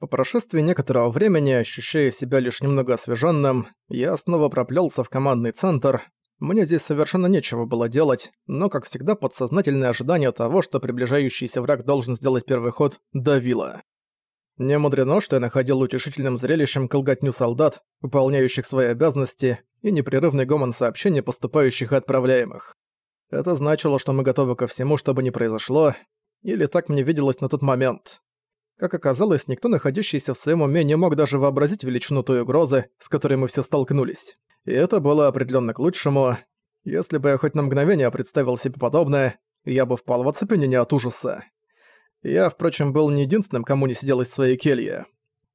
По прошествии некоторого времени, ощущая себя лишь немного освеженным, я снова проплелся в командный центр. Мне здесь совершенно нечего было делать, но, как всегда, подсознательное ожидание того, что приближающийся враг должен сделать первый ход, давило. Не мудрено, что я находил утешительным зрелищем колготню солдат, выполняющих свои обязанности, и непрерывный гомон сообщений, поступающих и отправляемых. Это значило, что мы готовы ко всему, что бы ни произошло, или так мне виделось на тот момент. Как оказалось, никто, находящийся в своем уме, не мог даже вообразить величину той угрозы, с которой мы все столкнулись. И это было определенно к лучшему. Если бы я хоть на мгновение представил себе подобное, я бы впал в оцепенение от ужаса. Я, впрочем, был не единственным, кому не сиделось в своей келье.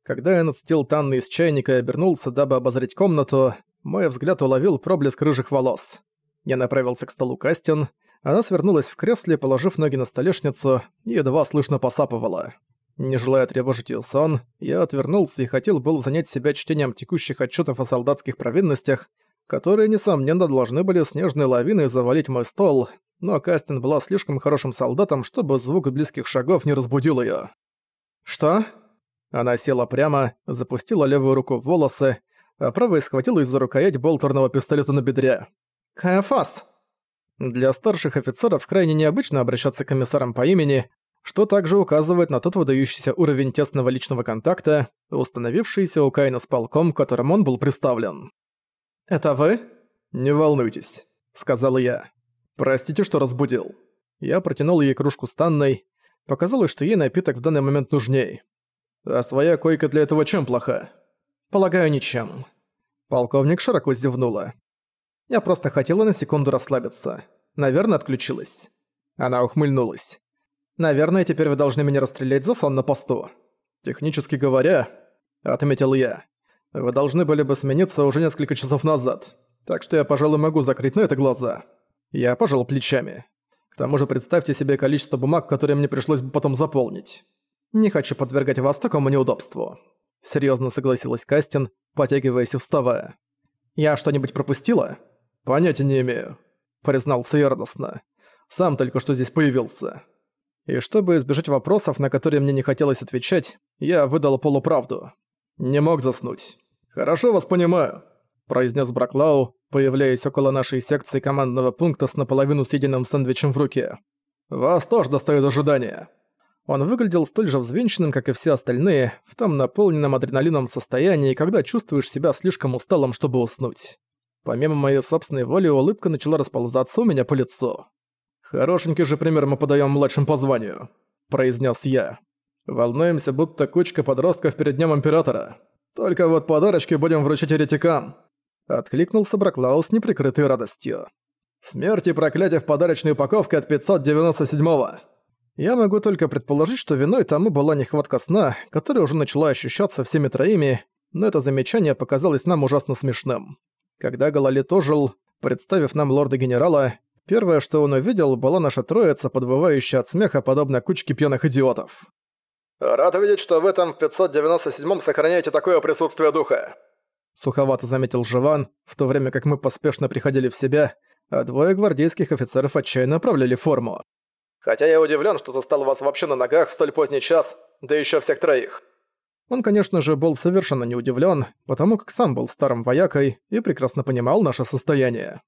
Когда я нацетил Танны из чайника и обернулся, дабы обозреть комнату, мой взгляд уловил проблеск рыжих волос. Я направился к столу Кастин, она свернулась в кресле, положив ноги на столешницу, и едва слышно посапывала. Не желая тревожить её сон, я отвернулся и хотел был занять себя чтением текущих отчётов о солдатских провинностях, которые, несомненно, должны были снежной лавиной завалить мой стол, но Кастин была слишком хорошим солдатом, чтобы звук близких шагов не разбудил её. «Что?» Она села прямо, запустила левую руку в волосы, а правой схватилась за рукоять болтерного пистолета на бедре. «Каэфас!» Для старших офицеров крайне необычно обращаться к комиссарам по имени, что также указывает на тот выдающийся уровень тесного личного контакта, установившийся у Кайна с полком, которым он был представлен. «Это вы?» «Не волнуйтесь», — сказал я. «Простите, что разбудил». Я протянул ей кружку с Танной. Показалось, что ей напиток в данный момент нужней. «А своя койка для этого чем плоха?» «Полагаю, ничем». Полковник широко зевнула. «Я просто хотела на секунду расслабиться. Наверное, отключилась». Она ухмыльнулась. Наверное, теперь вы должны меня расстрелять за сон на посту. Технически говоря, отметил я, вы должны были бы смениться уже несколько часов назад. Так что я, пожалуй, могу закрыть на это глаза. Я пожал плечами. К тому же представьте себе количество бумаг, которые мне пришлось бы потом заполнить. Не хочу подвергать вас такому неудобству. Серьезно согласилась Кастин, потягиваясь и вставая. Я что-нибудь пропустила? Понятия не имею. Признался я радостно. Сам только что здесь появился. И чтобы избежать вопросов, на которые мне не хотелось отвечать, я выдал полуправду. Не мог заснуть. «Хорошо вас понимаю», – произнес Браклау, появляясь около нашей секции командного пункта с наполовину съеденным сэндвичем в руке. «Вас тоже достает ожидания». Он выглядел столь же взвинченным, как и все остальные, в том наполненном адреналином состоянии, когда чувствуешь себя слишком усталым, чтобы уснуть. Помимо моей собственной воли, улыбка начала расползаться у меня по лицу. «Хорошенький же пример мы подаем младшим по званию», – произнес я. «Волнуемся, будто кучка подростков перед Днем Императора. Только вот подарочки будем вручать еретикам». Откликнулся Браклаус неприкрытой радостью. «Смерть и проклятие в подарочной упаковке от 597-го». Я могу только предположить, что виной тому была нехватка сна, которая уже начала ощущаться всеми троими, но это замечание показалось нам ужасно смешным. Когда Галалит ожил, представив нам лорда-генерала, Первое, что он увидел, была наша троица, подвывающая от смеха, подобно кучке пьяных идиотов. «Рад видеть, что в этом в 597-м сохраняете такое присутствие духа», суховато заметил Живан, в то время как мы поспешно приходили в себя, а двое гвардейских офицеров отчаянно направляли форму. «Хотя я удивлен, что застал вас вообще на ногах в столь поздний час, да еще всех троих». Он, конечно же, был совершенно не удивлен, потому как сам был старым воякой и прекрасно понимал наше состояние.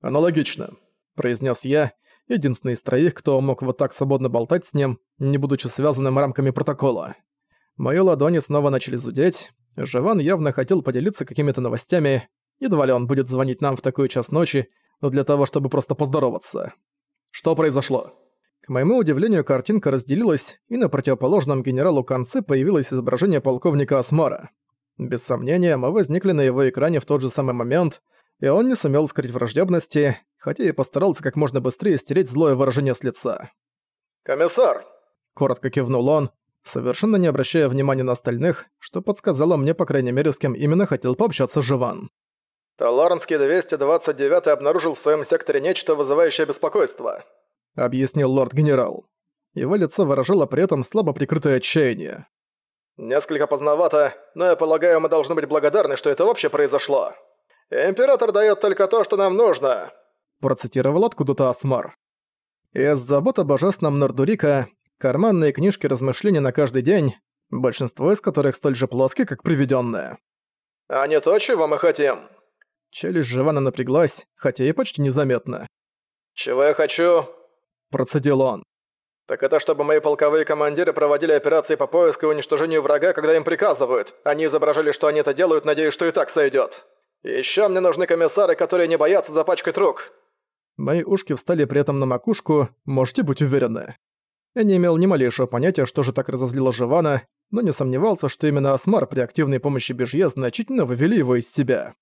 «Аналогично», произнес я, единственный из троих, кто мог вот так свободно болтать с ним, не будучи связанным рамками протокола. Мои ладони снова начали зудеть. Живан явно хотел поделиться какими-то новостями. Едва ли он будет звонить нам в такой час ночи, но для того, чтобы просто поздороваться. Что произошло? К моему удивлению, картинка разделилась, и на противоположном генералу конце появилось изображение полковника Асмара. Без сомнения, мы возникли на его экране в тот же самый момент, и он не сумел скрыть враждебности, хотя и постарался как можно быстрее стереть злое выражение с лица. «Комиссар!» – коротко кивнул он, совершенно не обращая внимания на остальных, что подсказало мне, по крайней мере, с кем именно хотел пообщаться Живан. «Таларнский 229 обнаружил в своем секторе нечто, вызывающее беспокойство», – объяснил лорд-генерал. Его лицо выражало при этом слабо прикрытое отчаяние. «Несколько поздновато, но я полагаю, мы должны быть благодарны, что это вообще произошло. Император дает только то, что нам нужно процитировал откуда-то Асмар. Из забот о божественном Нордурика, карманные книжки размышления на каждый день, большинство из которых столь же плоские, как приведённые. «А не то, чего мы хотим?» Челюсть Живана напряглась, хотя и почти незаметно. «Чего я хочу?» – процедил он. «Так это чтобы мои полковые командиры проводили операции по поиску и уничтожению врага, когда им приказывают. Они изображали, что они это делают, надеясь, что и так сойдёт. Ещё мне нужны комиссары, которые не боятся запачкать рук». Мои ушки встали при этом на макушку, можете быть уверены. Я не имел ни малейшего понятия, что же так разозлило Живана, но не сомневался, что именно Асмар при активной помощи Бежье значительно вывели его из себя.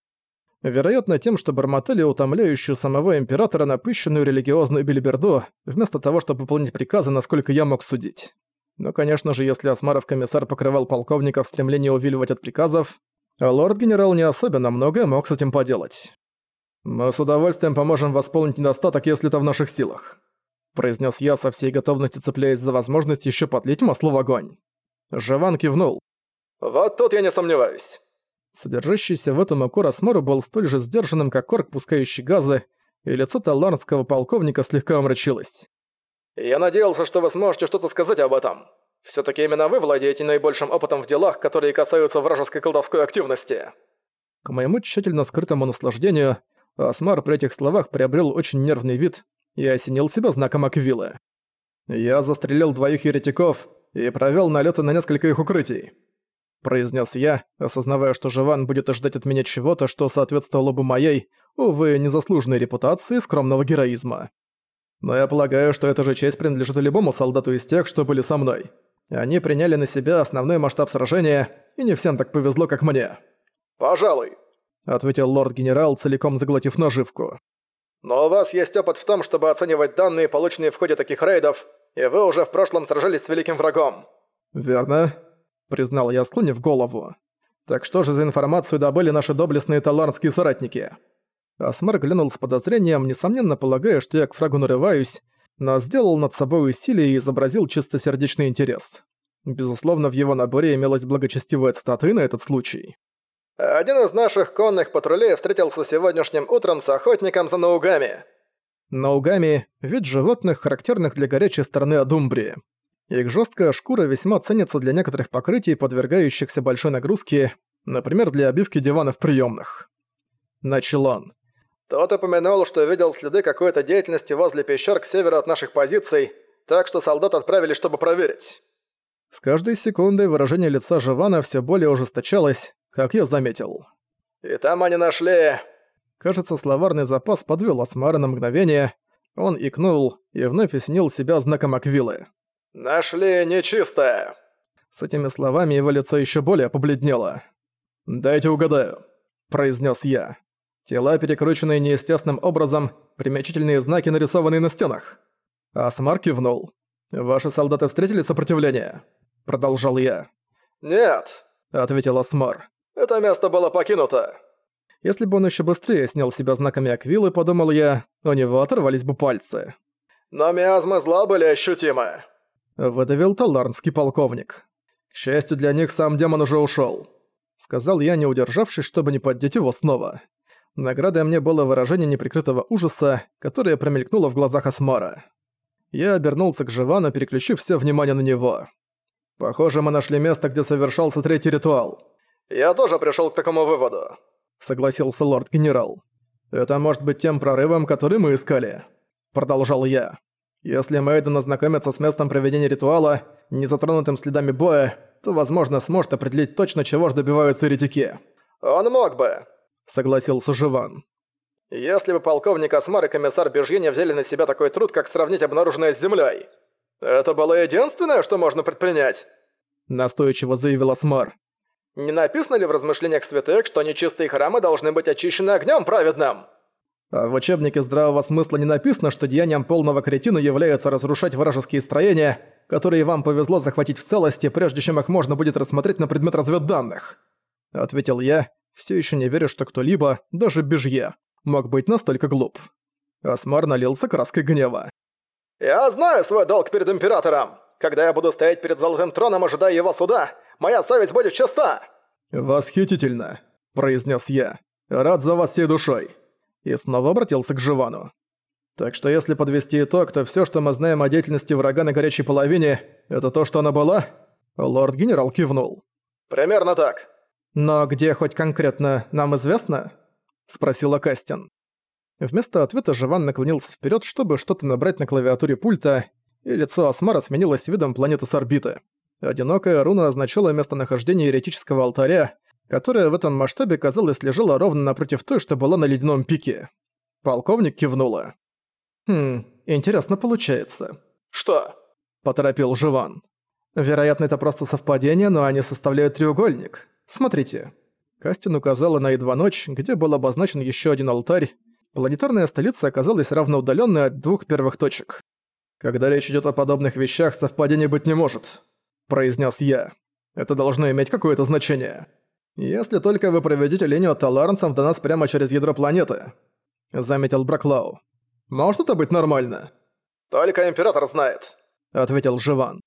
Вероятно, тем, что бормотали утомляющую самого Императора напыщенную религиозную билиберду, вместо того, чтобы выполнить приказы, насколько я мог судить. Но, конечно же, если Асмаров комиссар покрывал полковника в стремлении увиливать от приказов, а лорд-генерал не особенно многое мог с этим поделать. «Мы с удовольствием поможем восполнить недостаток, если это в наших силах», произнес я со всей готовностью цепляясь за возможность еще подлить масло в огонь. Живан кивнул. «Вот тут я не сомневаюсь». Содержащийся в этом укор Асмору был столь же сдержанным, как корк, пускающий газы, и лицо таларнского полковника слегка омрачилось. «Я надеялся, что вы сможете что-то сказать об этом. все таки именно вы владеете наибольшим опытом в делах, которые касаются вражеской колдовской активности». К моему тщательно скрытому наслаждению, Асмар при этих словах приобрел очень нервный вид и осенил себя знаком Аквилы. «Я застрелил двоих еретиков и провёл налёты на несколько их укрытий произнес я, осознавая, что Живан будет ожидать от меня чего-то, что соответствовало бы моей, увы, незаслуженной репутации скромного героизма. Но я полагаю, что эта же честь принадлежит любому солдату из тех, что были со мной. Они приняли на себя основной масштаб сражения, и не всем так повезло, как мне. «Пожалуй», — ответил лорд-генерал, целиком заглотив наживку. «Но у вас есть опыт в том, чтобы оценивать данные, полученные в ходе таких рейдов, и вы уже в прошлом сражались с великим врагом». «Верно», признал я, склонив голову. «Так что же за информацию добыли наши доблестные таларнские соратники?» Асмар глянул с подозрением, несомненно полагая, что я к фрагу нарываюсь, но сделал над собой усилие и изобразил чистосердечный интерес. Безусловно, в его наборе имелась благочестивая цитата на этот случай. «Один из наших конных патрулей встретился сегодняшним утром с охотником за наугами». Наугами – вид животных, характерных для горячей стороны Адумбрии. Их жесткая шкура весьма ценится для некоторых покрытий, подвергающихся большой нагрузке, например, для обивки диванов приемных. Начал он. Тот упомянул, что видел следы какой-то деятельности возле пещер к северу от наших позиций, так что солдат отправили, чтобы проверить. С каждой секундой выражение лица Живана все более ужесточалось, как я заметил. И там они нашли... Кажется, словарный запас подвел Асмара на мгновение. Он икнул и вновь осенил себя знаком Аквилы. «Нашли нечистое!» С этими словами его лицо еще более побледнело. «Дайте угадаю», — произнес я. «Тела, перекрученные неестественным образом, примечательные знаки, нарисованные на стенах». Асмар кивнул. «Ваши солдаты встретили сопротивление?» Продолжал я. «Нет», — ответил Асмар. «Это место было покинуто». Если бы он еще быстрее снял себя знаками Аквилы, подумал я, у него оторвались бы пальцы. «Но миазмы зла были ощутимы», выдавил таларнский полковник. К счастью для них, сам демон уже ушел, сказал я, не удержавшись, чтобы не поддеть его снова. Наградой мне было выражение неприкрытого ужаса, которое промелькнуло в глазах Асмара. Я обернулся к Живану, переключив все внимание на него. «Похоже, мы нашли место, где совершался третий ритуал». «Я тоже пришел к такому выводу», — согласился лорд-генерал. «Это может быть тем прорывом, который мы искали», — продолжал я. Если Мэйден ознакомится с местом проведения ритуала, не затронутым следами боя, то, возможно, сможет определить точно, чего же добиваются еретики. «Он мог бы», — согласился Живан. «Если бы полковник Асмар и комиссар Бежье взяли на себя такой труд, как сравнить обнаруженное с землей, это было единственное, что можно предпринять», — настойчиво заявил Асмар. «Не написано ли в размышлениях святых, что нечистые храмы должны быть очищены огнем праведным?» А в учебнике здравого смысла не написано, что деянием полного кретина является разрушать вражеские строения, которые вам повезло захватить в целости, прежде чем их можно будет рассмотреть на предмет разведданных. Ответил я, все еще не веря, что кто-либо, даже Бежье, мог быть настолько глуп. Асмар налился краской гнева. «Я знаю свой долг перед Императором! Когда я буду стоять перед Золотым Троном, ожидая его суда, моя совесть будет чиста!» «Восхитительно!» – произнес я. «Рад за вас всей душой!» и снова обратился к Живану. Так что если подвести итог, то всё, что мы знаем о деятельности врага на горячей половине, это то, что она была? Лорд-генерал кивнул. «Примерно так». «Но где хоть конкретно нам известно?» — спросила Кастин. Вместо ответа Живан наклонился вперед, чтобы что-то набрать на клавиатуре пульта, и лицо Асмара сменилось видом планеты с орбиты. Одинокая руна означала местонахождение еретического алтаря, которое в этом масштабе, казалось, лежало ровно напротив той, что была на ледяном пике. Полковник кивнула. «Хм, интересно получается». «Что?» – поторопил Живан. «Вероятно, это просто совпадение, но они составляют треугольник. Смотрите». Кастин указала на едва ночь, где был обозначен еще один алтарь. Планетарная столица оказалась равноудаленной от двух первых точек. «Когда речь идет о подобных вещах, совпадений быть не может», – произнес я. «Это должно иметь какое-то значение. Если только вы проведете линию от до нас прямо через ядро планеты», – заметил Браклау. «Может это быть нормально?» «Только Император знает», — ответил Живан.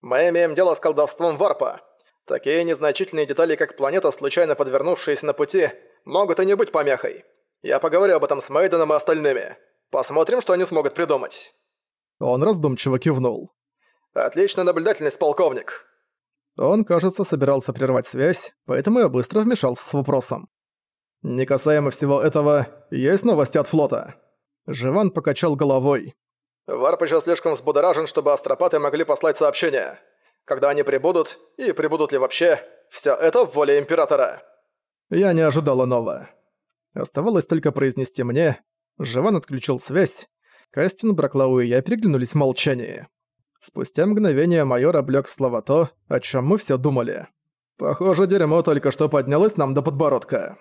«Мы имеем дело с колдовством Варпа. Такие незначительные детали, как планета, случайно подвернувшаяся на пути, могут и не быть помехой. Я поговорю об этом с Мейденом и остальными. Посмотрим, что они смогут придумать». Он раздумчиво кивнул. «Отличная наблюдательность, полковник». Он, кажется, собирался прервать связь, поэтому я быстро вмешался с вопросом. «Не касаемо всего этого, есть новости от флота?» Живан покачал головой. Варп еще слишком взбудоражен, чтобы астропаты могли послать сообщение. Когда они прибудут, и прибудут ли вообще, все это в воле Императора. Я не ожидал иного. Оставалось только произнести мне. Живан отключил связь. Кастин, Браклау и я переглянулись в молчании. Спустя мгновение майор облёк в слова то, о чем мы все думали. «Похоже, дерьмо только что поднялось нам до подбородка».